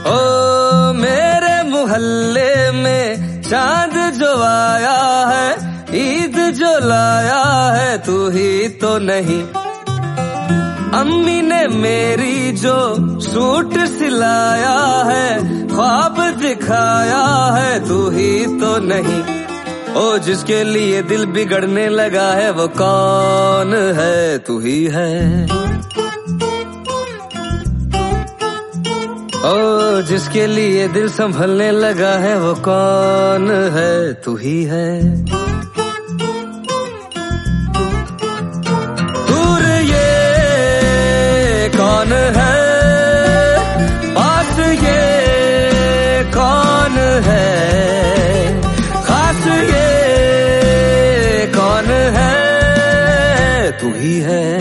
ओ, मेरे मोहल्ले में चाँद जो आया है, ईद जो लाया है, तू ही तो नहीं। अम्मी ने मेरी जो सूट सिलाया है, ख्वाब दिखाया है, तू ही तो नहीं। ओ, जिसके लिए दिल बिगड़ने लगा है, वो कौन है? तू ही है। ओ, जिसके लिए दिल संभलने लगा है, वो कौन है? तू ही है। कौन है? पास ये कौन है? खास ये कौन है? तू ही है।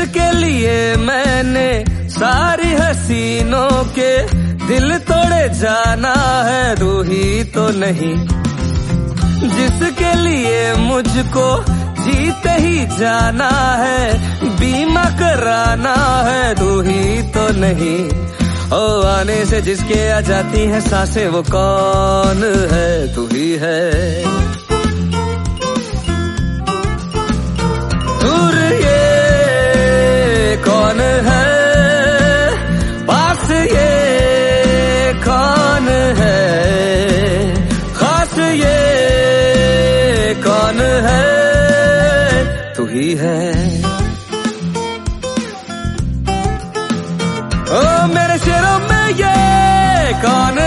जिसके लिए मैंने सारी हसीनों के दिल तोड़े जाना है तू ही तो नहीं। जिसके लिए मुझको जीते ही जाना है, बीमा कराना है तू ही तो नहीं। ओ, आने से जिसके आ जाती है साँसें, वो कौन है तू ही है? तू ही है। ओ मेरे शेरों में ये कौन